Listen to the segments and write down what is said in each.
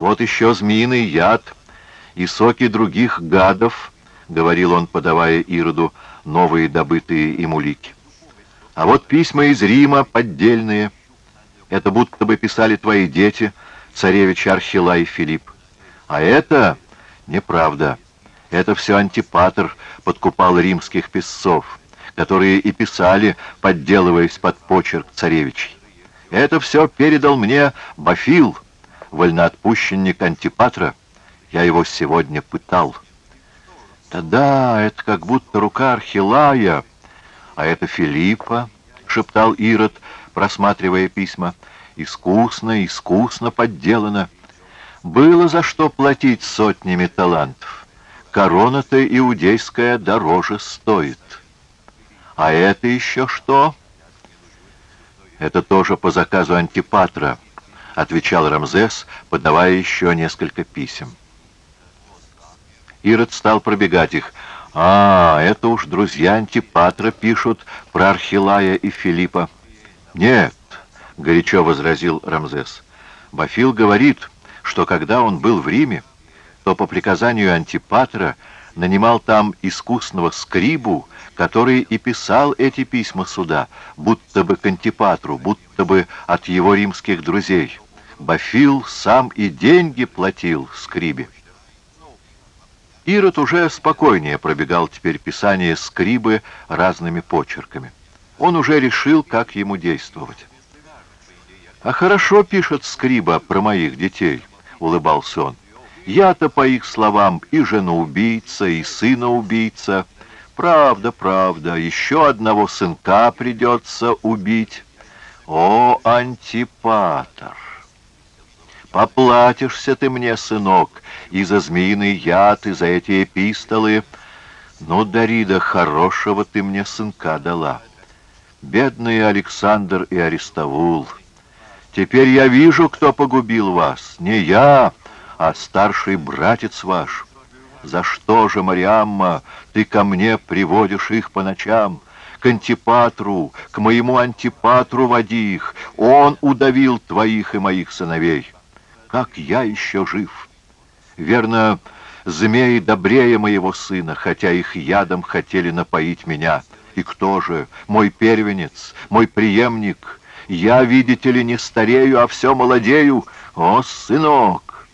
Вот еще змеиный яд и соки других гадов, — говорил он, подавая Ироду новые добытые им улики. А вот письма из Рима поддельные. Это будто бы писали твои дети, царевич Архила и Филипп. А это неправда. Это все антипатр подкупал римских писцов, которые и писали, подделываясь под почерк царевичей. Это все передал мне Бафил, вольноотпущенник Антипатра. Я его сегодня пытал. Да-да, это как будто рука Архилая, а это Филиппа, шептал Ирод, просматривая письма. Искусно, искусно подделано. Было за что платить сотнями талантов. Корона-то иудейская дороже стоит. А это еще что? Это тоже по заказу Антипатра отвечал Рамзес, подавая еще несколько писем. Ирод стал пробегать их. «А, это уж друзья Антипатра пишут про Архилая и Филиппа». «Нет», — горячо возразил Рамзес. «Бафил говорит, что когда он был в Риме, то по приказанию Антипатра нанимал там искусного скрибу, который и писал эти письма сюда, будто бы к Антипатру, будто бы от его римских друзей». Бафил сам и деньги платил Скрибе. Ирод уже спокойнее пробегал теперь писание Скрибы разными почерками. Он уже решил, как ему действовать. «А хорошо пишет Скриба про моих детей», — улыбался он. «Я-то, по их словам, и жена-убийца, и сына-убийца. Правда, правда, еще одного сынка придется убить. О, антипатор!» Поплатишься ты мне, сынок, и за змеиный яд, и за эти эпистолы. Ну, Дарида, хорошего ты мне сынка дала. Бедные Александр и Аристовул. Теперь я вижу, кто погубил вас. Не я, а старший братец ваш. За что же, Мариамма, ты ко мне приводишь их по ночам? К антипатру, к моему антипатру води их. Он удавил твоих и моих сыновей как я еще жив. Верно, змеи добрее моего сына, хотя их ядом хотели напоить меня. И кто же? Мой первенец, мой преемник. Я, видите ли, не старею, а все молодею. О, сынок!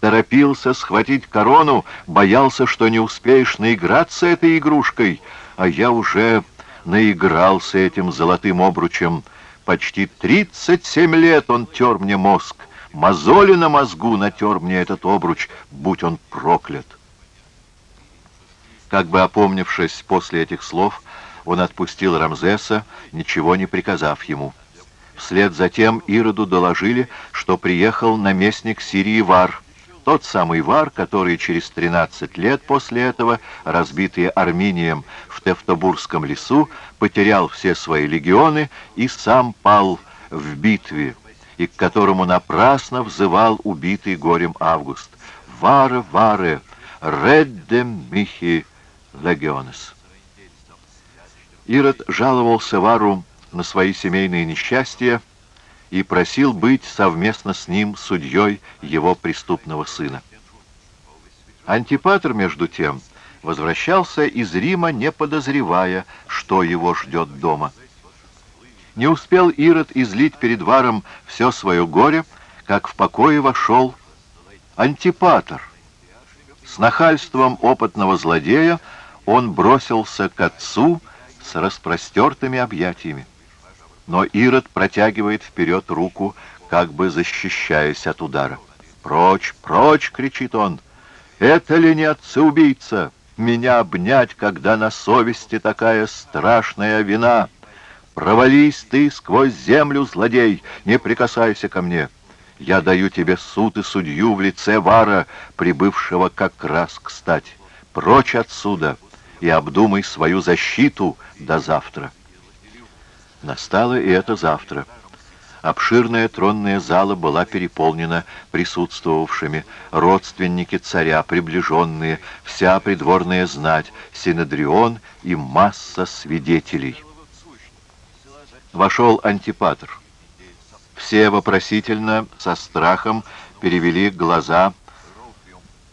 Торопился схватить корону, боялся, что не успеешь наиграться этой игрушкой, а я уже наигрался этим золотым обручем. Почти тридцать семь лет он тер мне мозг, Мозоли на мозгу натер мне этот обруч, будь он проклят. Как бы опомнившись после этих слов, он отпустил Рамзеса, ничего не приказав ему. Вслед за тем Ироду доложили, что приехал наместник Сирии Вар, тот самый Вар, который через 13 лет после этого, разбитый Арминием в Тевтобурском лесу, потерял все свои легионы и сам пал в битве и к которому напрасно взывал убитый горем Август. «Варе, варе, реддем михи легионес». Ирод жаловался Вару на свои семейные несчастья и просил быть совместно с ним судьей его преступного сына. Антипатр, между тем, возвращался из Рима, не подозревая, что его ждет дома. Не успел Ирод излить перед Варом все свое горе, как в покое вошел Антипатор. С нахальством опытного злодея он бросился к отцу с распростертыми объятиями. Но Ирод протягивает вперед руку, как бы защищаясь от удара. «Прочь, прочь!» — кричит он. «Это ли не отца-убийца? Меня обнять, когда на совести такая страшная вина!» Провались ты сквозь землю, злодей, не прикасайся ко мне. Я даю тебе суд и судью в лице Вара, прибывшего как раз кстати. Прочь отсюда и обдумай свою защиту до завтра. Настало и это завтра. Обширная тронная зала была переполнена присутствовавшими, родственники царя, приближенные, вся придворная знать, Синедрион и масса свидетелей вошел антипатр. Все вопросительно, со страхом, перевели глаза